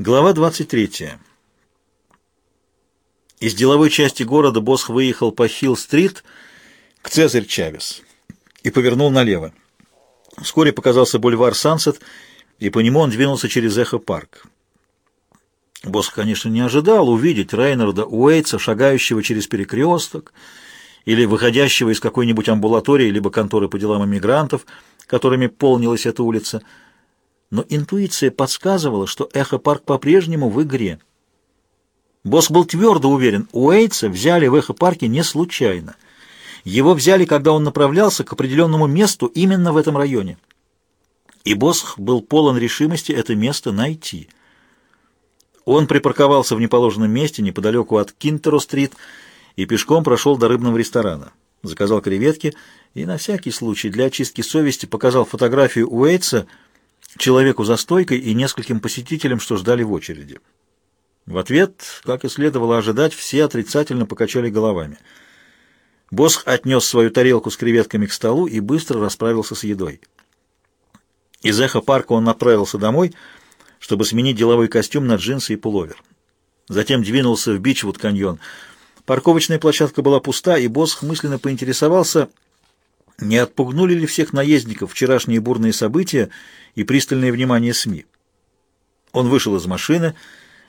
Глава 23. Из деловой части города Босх выехал по Хилл-стрит к Цезарь Чавес и повернул налево. Вскоре показался бульвар Сансет, и по нему он двинулся через Эхо-парк. Босх, конечно, не ожидал увидеть Рейнарда Уэйтса, шагающего через перекресток, или выходящего из какой-нибудь амбулатории либо конторы по делам иммигрантов, которыми полнилась эта улица – но интуиция подсказывала, что Эхо-парк по-прежнему в игре. Босс был твердо уверен, Уэйтса взяли в Эхо-парке не случайно. Его взяли, когда он направлялся к определенному месту именно в этом районе. И Босс был полон решимости это место найти. Он припарковался в неположенном месте неподалеку от Кинтеро-стрит и пешком прошел до рыбного ресторана. Заказал креветки и на всякий случай для очистки совести показал фотографию Уэйтса – человеку за стойкой и нескольким посетителям, что ждали в очереди. В ответ, как и следовало ожидать, все отрицательно покачали головами. Босх отнес свою тарелку с креветками к столу и быстро расправился с едой. Из эхо-парка он направился домой, чтобы сменить деловой костюм на джинсы и пуловер. Затем двинулся в Бичвуд-каньон. Парковочная площадка была пуста, и Босх мысленно поинтересовался, не отпугнули ли всех наездников вчерашние бурные события и пристальное внимание СМИ. Он вышел из машины,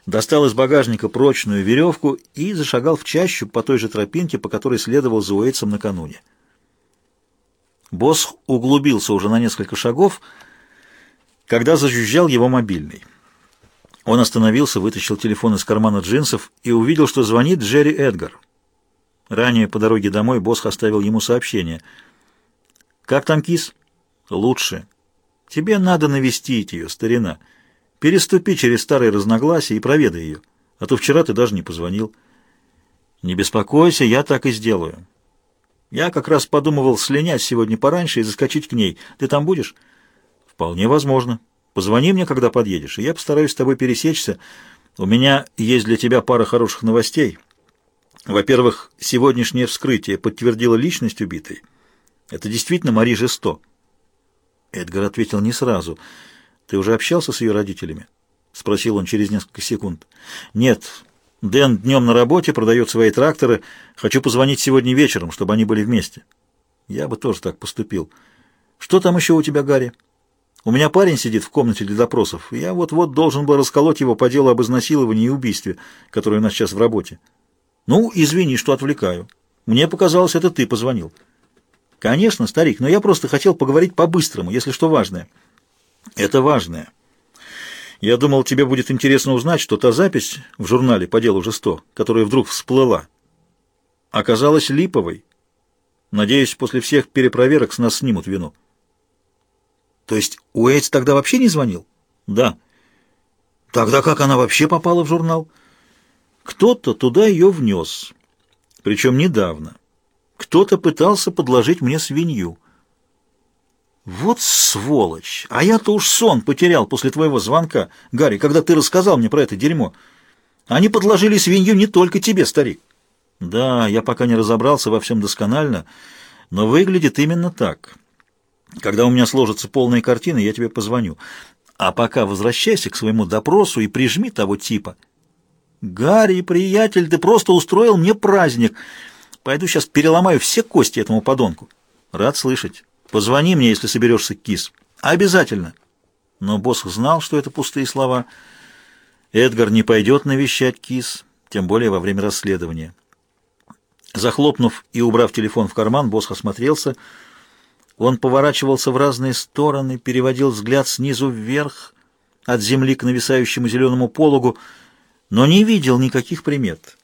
достал из багажника прочную веревку и зашагал в чащу по той же тропинке, по которой следовал за Уэйтсом накануне. Босс углубился уже на несколько шагов, когда зажужжал его мобильный. Он остановился, вытащил телефон из кармана джинсов и увидел, что звонит Джерри Эдгар. Ранее по дороге домой Босс оставил ему сообщение — «Как там кис?» «Лучше. Тебе надо навестить ее, старина. Переступи через старые разногласия и проведай ее. А то вчера ты даже не позвонил». «Не беспокойся, я так и сделаю. Я как раз подумывал слинять сегодня пораньше и заскочить к ней. Ты там будешь?» «Вполне возможно. Позвони мне, когда подъедешь, и я постараюсь с тобой пересечься. У меня есть для тебя пара хороших новостей. Во-первых, сегодняшнее вскрытие подтвердило личность убитой». Это действительно Мари Жесто?» Эдгар ответил не сразу. «Ты уже общался с ее родителями?» — спросил он через несколько секунд. «Нет. Дэн днем на работе, продает свои тракторы. Хочу позвонить сегодня вечером, чтобы они были вместе». «Я бы тоже так поступил. Что там еще у тебя, Гарри?» «У меня парень сидит в комнате для допросов. Я вот-вот должен был расколоть его по делу об изнасиловании и убийстве, которое у нас сейчас в работе». «Ну, извини, что отвлекаю. Мне показалось, это ты позвонил». «Конечно, старик, но я просто хотел поговорить по-быстрому, если что важное». «Это важное. Я думал, тебе будет интересно узнать, что та запись в журнале по делу Жесто, которая вдруг всплыла, оказалась липовой. Надеюсь, после всех перепроверок с нас снимут вину». «То есть Уэйтс тогда вообще не звонил?» «Да». «Тогда как она вообще попала в журнал?» «Кто-то туда ее внес, причем недавно». Кто-то пытался подложить мне свинью. Вот сволочь! А я-то уж сон потерял после твоего звонка, Гарри, когда ты рассказал мне про это дерьмо. Они подложили свинью не только тебе, старик. Да, я пока не разобрался во всем досконально, но выглядит именно так. Когда у меня сложится полная картина, я тебе позвоню. А пока возвращайся к своему допросу и прижми того типа. Гарри, приятель, ты просто устроил мне праздник — Пойду сейчас переломаю все кости этому подонку. Рад слышать. Позвони мне, если соберешься кис. Обязательно. Но босс знал, что это пустые слова. Эдгар не пойдет навещать кис, тем более во время расследования. Захлопнув и убрав телефон в карман, босс осмотрелся. Он поворачивался в разные стороны, переводил взгляд снизу вверх, от земли к нависающему зеленому пологу, но не видел никаких примет.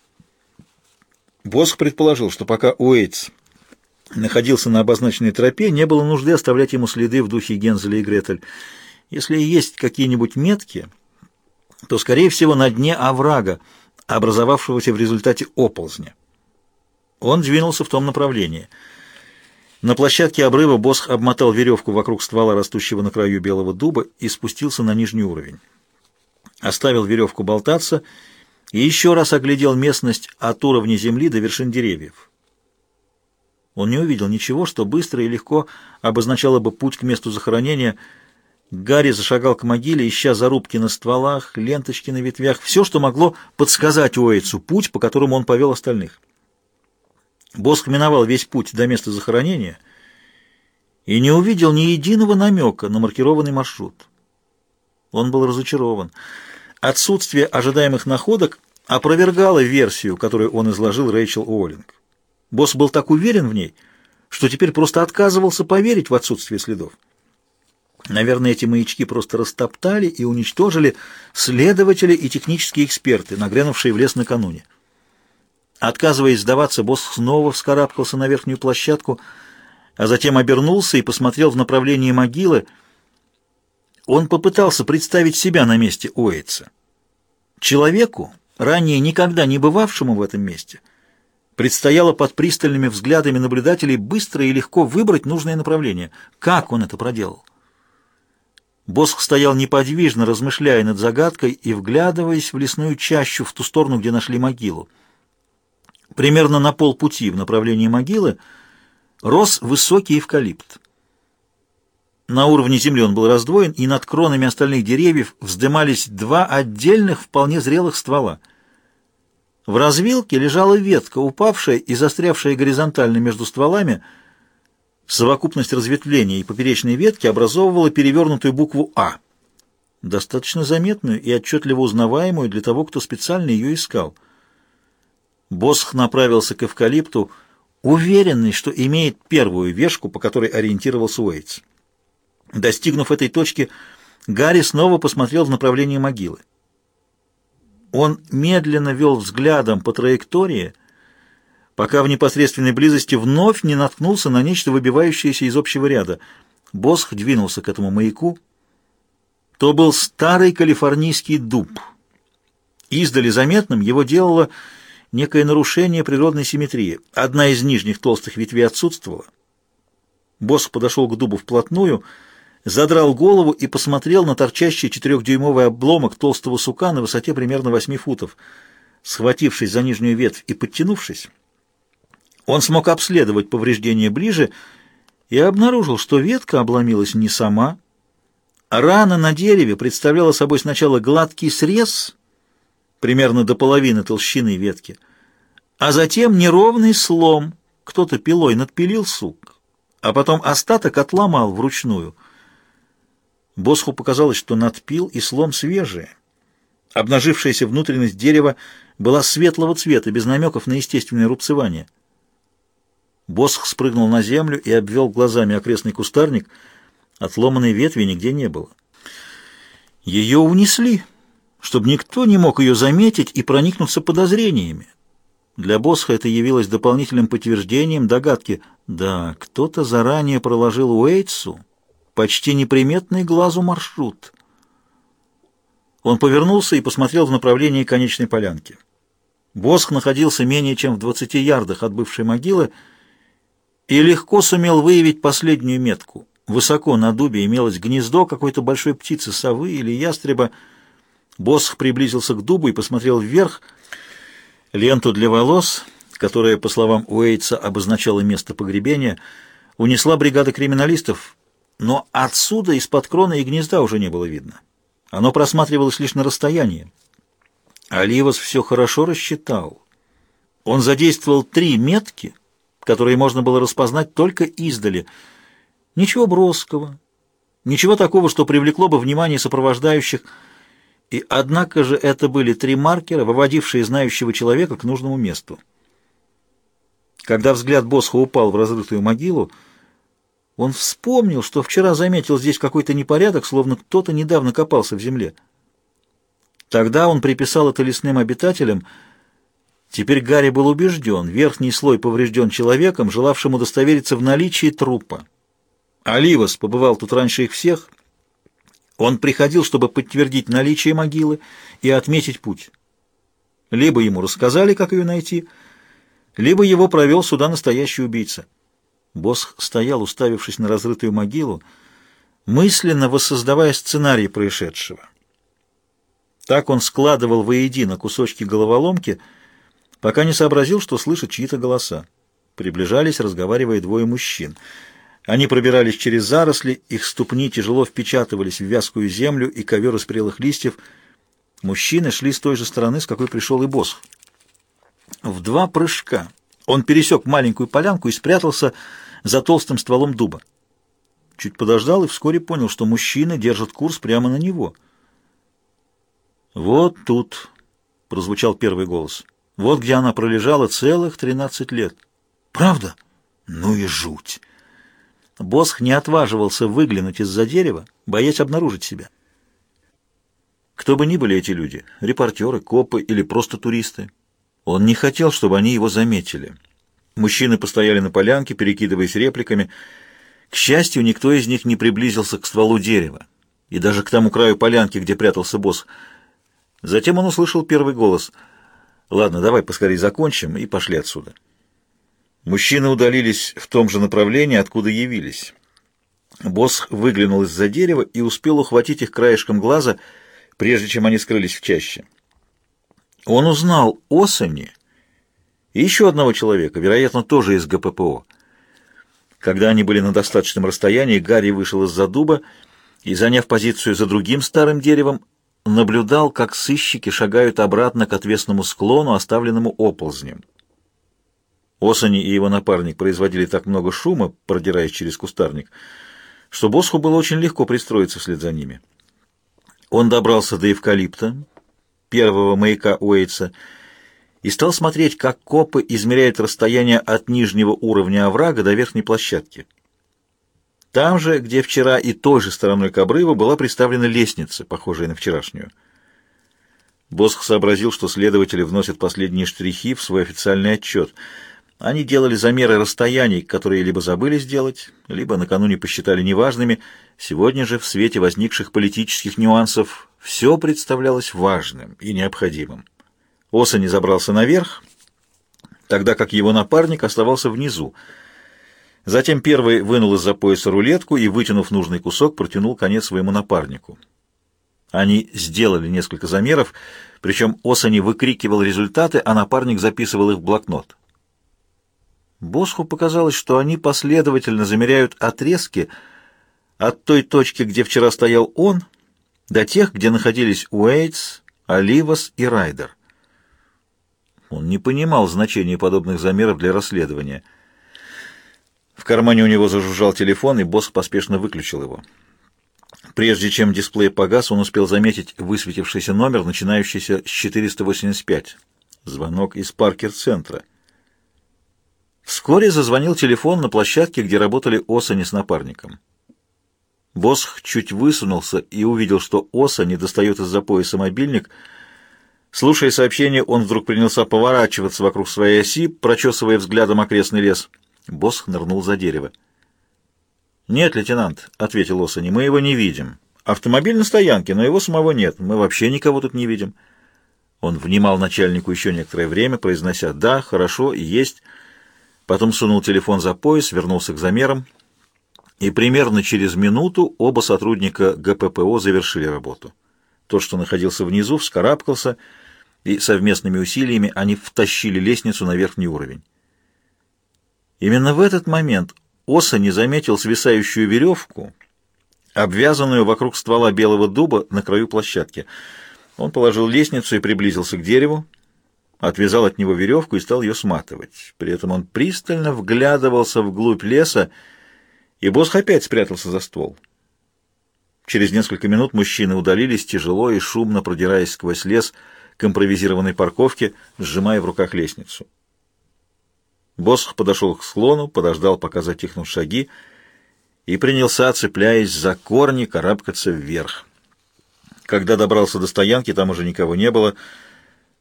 Босх предположил, что пока Уэйтс находился на обозначенной тропе, не было нужды оставлять ему следы в духе Гензеля и Гретель. Если есть какие-нибудь метки, то, скорее всего, на дне оврага, образовавшегося в результате оползня. Он двинулся в том направлении. На площадке обрыва Босх обмотал веревку вокруг ствола, растущего на краю белого дуба, и спустился на нижний уровень. Оставил веревку болтаться и, и еще раз оглядел местность от уровня земли до вершин деревьев. Он не увидел ничего, что быстро и легко обозначало бы путь к месту захоронения. Гарри зашагал к могиле, ища зарубки на стволах, ленточки на ветвях, все, что могло подсказать Уэйтсу путь, по которому он повел остальных. Боск миновал весь путь до места захоронения и не увидел ни единого намека на маркированный маршрут. Он был разочарован. Отсутствие ожидаемых находок опровергало версию, которую он изложил Рэйчел Уоллинг. Босс был так уверен в ней, что теперь просто отказывался поверить в отсутствие следов. Наверное, эти маячки просто растоптали и уничтожили следователи и технические эксперты, нагрянувшие в лес накануне. Отказываясь сдаваться, босс снова вскарабкался на верхнюю площадку, а затем обернулся и посмотрел в направлении могилы. Он попытался представить себя на месте Уэйтса. Человеку, ранее никогда не бывавшему в этом месте, предстояло под пристальными взглядами наблюдателей быстро и легко выбрать нужное направление. Как он это проделал? Босх стоял неподвижно, размышляя над загадкой и вглядываясь в лесную чащу в ту сторону, где нашли могилу. Примерно на полпути в направлении могилы рос высокий эвкалипт. На уровне земли он был раздвоен, и над кронами остальных деревьев вздымались два отдельных, вполне зрелых ствола. В развилке лежала ветка, упавшая и застрявшая горизонтально между стволами, Совокупность разветвления и поперечной ветки образовывала перевернутую букву «А», достаточно заметную и отчетливо узнаваемую для того, кто специально ее искал. Босх направился к эвкалипту, уверенный, что имеет первую вешку, по которой ориентировался Уэйтс. Достигнув этой точки, Гарри снова посмотрел в направлении могилы. Он медленно вел взглядом по траектории, пока в непосредственной близости вновь не наткнулся на нечто выбивающееся из общего ряда. Босх двинулся к этому маяку. То был старый калифорнийский дуб. Издали заметным его делало некое нарушение природной симметрии. Одна из нижних толстых ветвей отсутствовала. Босх подошел к дубу вплотную, задрал голову и посмотрел на торчащий четырехдюймовый обломок толстого сука на высоте примерно восьми футов. Схватившись за нижнюю ветвь и подтянувшись, он смог обследовать повреждения ближе и обнаружил, что ветка обломилась не сама. Рана на дереве представляла собой сначала гладкий срез, примерно до половины толщины ветки, а затем неровный слом. Кто-то пилой надпилил сук, а потом остаток отломал вручную. Босху показалось, что надпил и слом свежие. Обнажившаяся внутренность дерева была светлого цвета, без намеков на естественное рубцевание. Босх спрыгнул на землю и обвел глазами окрестный кустарник. Отломанной ветви нигде не было. Ее унесли, чтобы никто не мог ее заметить и проникнуться подозрениями. Для Босха это явилось дополнительным подтверждением догадки. Да, кто-то заранее проложил Уэйтсу почти неприметный глазу маршрут. Он повернулся и посмотрел в направлении конечной полянки. Босх находился менее чем в двадцати ярдах от бывшей могилы, и легко сумел выявить последнюю метку. Высоко на дубе имелось гнездо какой-то большой птицы, совы или ястреба. Босх приблизился к дубу и посмотрел вверх. Ленту для волос, которая, по словам Уэйтса, обозначала место погребения, унесла бригада криминалистов, но отсюда из-под крона и гнезда уже не было видно. Оно просматривалось лишь на расстоянии. Оливас все хорошо рассчитал. Он задействовал три метки — которые можно было распознать только издали. Ничего броского, ничего такого, что привлекло бы внимание сопровождающих, и однако же это были три маркера, выводившие знающего человека к нужному месту. Когда взгляд Босха упал в разрытую могилу, он вспомнил, что вчера заметил здесь какой-то непорядок, словно кто-то недавно копался в земле. Тогда он приписал это лесным обитателям — Теперь Гарри был убежден, верхний слой поврежден человеком, желавшим удостовериться в наличии трупа. Оливас побывал тут раньше их всех. Он приходил, чтобы подтвердить наличие могилы и отметить путь. Либо ему рассказали, как ее найти, либо его провел сюда настоящий убийца. Босх стоял, уставившись на разрытую могилу, мысленно воссоздавая сценарий происшедшего. Так он складывал воедино кусочки головоломки — пока не сообразил, что слышит чьи-то голоса. Приближались, разговаривая двое мужчин. Они пробирались через заросли, их ступни тяжело впечатывались в вязкую землю и ковер из прелых листьев. Мужчины шли с той же стороны, с какой пришел и босс. В два прыжка он пересек маленькую полянку и спрятался за толстым стволом дуба. Чуть подождал и вскоре понял, что мужчины держат курс прямо на него. «Вот тут», — прозвучал первый голос, — «вот где она пролежала целых тринадцать лет». «Правда? Ну и жуть!» Босх не отваживался выглянуть из-за дерева, боясь обнаружить себя. Кто бы ни были эти люди, репортеры, копы или просто туристы, он не хотел, чтобы они его заметили. Мужчины постояли на полянке, перекидываясь репликами. К счастью, никто из них не приблизился к стволу дерева и даже к тому краю полянки, где прятался босс. Затем он услышал первый голос. «Ладно, давай поскорее закончим и пошли отсюда». Мужчины удалились в том же направлении, откуда явились. Босс выглянул из-за дерева и успел ухватить их краешком глаза, прежде чем они скрылись в чаще. Он узнал Осани и еще одного человека, вероятно, тоже из ГППО. Когда они были на достаточном расстоянии, Гарри вышел из-за дуба и, заняв позицию за другим старым деревом, наблюдал, как сыщики шагают обратно к отвесному склону, оставленному оползнем. Осани и его напарник производили так много шума, продираясь через кустарник, что Босху было очень легко пристроиться вслед за ними. Он добрался до эвкалипта, первого маяка Уэйтса, и стал смотреть, как копы измеряют расстояние от нижнего уровня оврага до верхней площадки. Там же, где вчера и той же стороной к обрыву была приставлена лестница, похожая на вчерашнюю. Босх сообразил, что следователи вносят последние штрихи в свой официальный отчет. Они делали замеры расстояний, которые либо забыли сделать, либо накануне посчитали неважными. Сегодня же, в свете возникших политических нюансов, все представлялось важным и необходимым. Осани забрался наверх, тогда как его напарник оставался внизу. Затем первый вынул из-за пояса рулетку и, вытянув нужный кусок, протянул конец своему напарнику. Они сделали несколько замеров, причем Осани выкрикивал результаты, а напарник записывал их в блокнот. Босху показалось, что они последовательно замеряют отрезки от той точки, где вчера стоял он, до тех, где находились Уэйтс, Оливас и Райдер. Он не понимал значения подобных замеров для расследования. В кармане у него зажужжал телефон, и босс поспешно выключил его. Прежде чем дисплей погас, он успел заметить высветившийся номер, начинающийся с 485. Звонок из Паркер-центра. Вскоре зазвонил телефон на площадке, где работали Осани с напарником. Босх чуть высунулся и увидел, что Оса не достает из-за пояса мобильник — Слушая сообщение, он вдруг принялся поворачиваться вокруг своей оси, прочесывая взглядом окрестный лес. Босх нырнул за дерево. «Нет, лейтенант», — ответил Осани, — «мы его не видим. Автомобиль на стоянке, но его самого нет. Мы вообще никого тут не видим». Он внимал начальнику еще некоторое время, произнося «да», «хорошо» «есть». Потом сунул телефон за пояс, вернулся к замерам. И примерно через минуту оба сотрудника ГППО завершили работу. Тот, что находился внизу, вскарабкался — и совместными усилиями они втащили лестницу на верхний уровень. Именно в этот момент Оса не заметил свисающую веревку, обвязанную вокруг ствола белого дуба на краю площадки. Он положил лестницу и приблизился к дереву, отвязал от него веревку и стал ее сматывать. При этом он пристально вглядывался вглубь леса, и Босх опять спрятался за ствол. Через несколько минут мужчины удалились, тяжело и шумно продираясь сквозь лес, к импровизированной парковке, сжимая в руках лестницу. Босх подошел к склону, подождал, пока затихнут шаги, и принялся, цепляясь за корни, карабкаться вверх. Когда добрался до стоянки, там уже никого не было.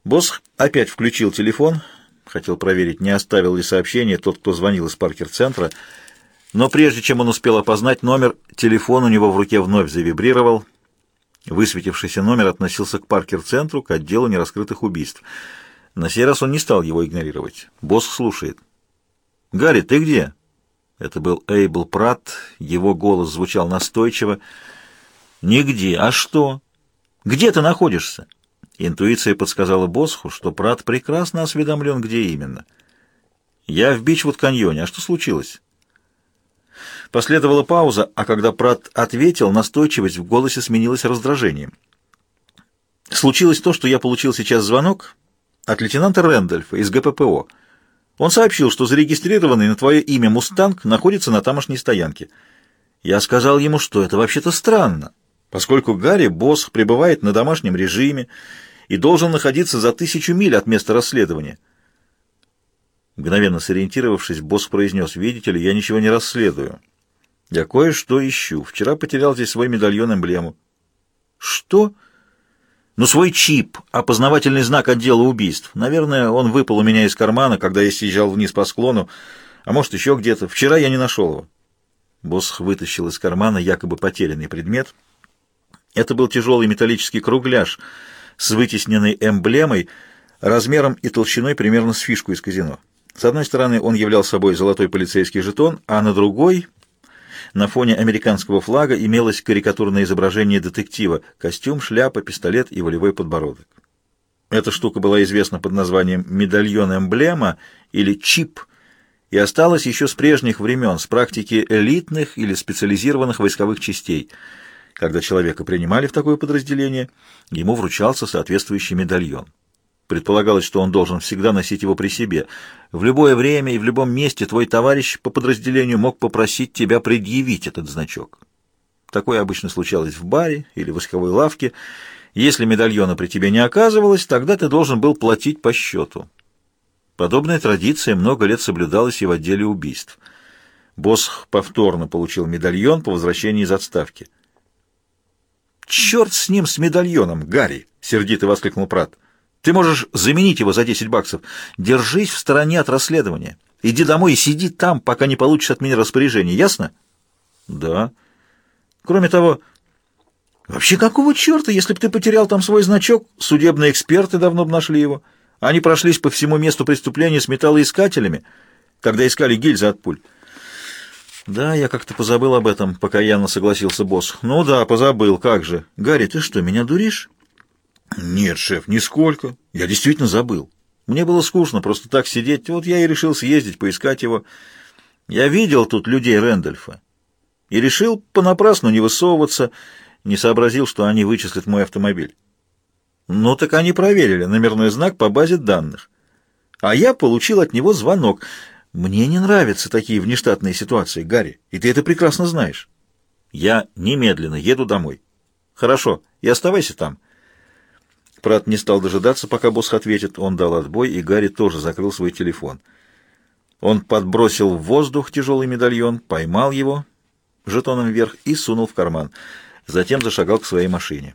Босх опять включил телефон, хотел проверить, не оставил ли сообщение тот, кто звонил из Паркер-центра, но прежде чем он успел опознать номер, телефон у него в руке вновь завибрировал — Высветившийся номер относился к Паркер-центру, к отделу нераскрытых убийств. На сей раз он не стал его игнорировать. Босс слушает. «Гарри, ты где?» Это был Эйбл Пратт, его голос звучал настойчиво. «Нигде. А что? Где ты находишься?» Интуиция подсказала Босху, что Пратт прекрасно осведомлен, где именно. «Я в Бичвуд-каньоне. А что случилось?» Последовала пауза, а когда Прат ответил, настойчивость в голосе сменилась раздражением. Случилось то, что я получил сейчас звонок от лейтенанта Рэндольфа из ГППО. Он сообщил, что зарегистрированный на твое имя «Мустанг» находится на тамошней стоянке. Я сказал ему, что это вообще-то странно, поскольку Гарри Босх пребывает на домашнем режиме и должен находиться за тысячу миль от места расследования. Мгновенно сориентировавшись, босс произнес, «Видите ли, я ничего не расследую. Я кое-что ищу. Вчера потерял здесь свой медальон-эмблему». «Что?» «Ну, свой чип, опознавательный знак отдела убийств. Наверное, он выпал у меня из кармана, когда я съезжал вниз по склону, а может, еще где-то. Вчера я не нашел его». Босс вытащил из кармана якобы потерянный предмет. Это был тяжелый металлический кругляш с вытесненной эмблемой, размером и толщиной примерно с фишку из казино. С одной стороны, он являл собой золотой полицейский жетон, а на другой, на фоне американского флага, имелось карикатурное изображение детектива — костюм, шляпа, пистолет и волевой подбородок. Эта штука была известна под названием «медальон-эмблема» или «чип», и осталась еще с прежних времен, с практики элитных или специализированных войсковых частей. Когда человека принимали в такое подразделение, ему вручался соответствующий медальон. Предполагалось, что он должен всегда носить его при себе. В любое время и в любом месте твой товарищ по подразделению мог попросить тебя предъявить этот значок. Такое обычно случалось в баре или в восковой лавке. Если медальона при тебе не оказывалось, тогда ты должен был платить по счету. Подобная традиция много лет соблюдалась и в отделе убийств. Босх повторно получил медальон по возвращении из отставки. «Черт с ним, с медальоном, Гарри!» — сердито воскликнул Прат. Ты можешь заменить его за 10 баксов. Держись в стороне от расследования. Иди домой и сиди там, пока не получишь от меня распоряжение. Ясно? Да. Кроме того, вообще какого черта, если бы ты потерял там свой значок? Судебные эксперты давно бы нашли его. Они прошлись по всему месту преступления с металлоискателями, когда искали гильзы от пуль. Да, я как-то позабыл об этом, пока покаянно согласился босс. Ну да, позабыл, как же. Гарри, ты что, меня дуришь? «Нет, шеф, нисколько. Я действительно забыл. Мне было скучно просто так сидеть. Вот я и решил съездить, поискать его. Я видел тут людей Рэндольфа и решил понапрасну не высовываться, не сообразил, что они вычислят мой автомобиль. Ну так они проверили номерной знак по базе данных. А я получил от него звонок. Мне не нравятся такие внештатные ситуации, Гарри, и ты это прекрасно знаешь. Я немедленно еду домой. Хорошо, и оставайся там. Прат не стал дожидаться, пока босс ответит. Он дал отбой, и Гарри тоже закрыл свой телефон. Он подбросил в воздух тяжелый медальон, поймал его жетоном вверх и сунул в карман. Затем зашагал к своей машине.